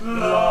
No.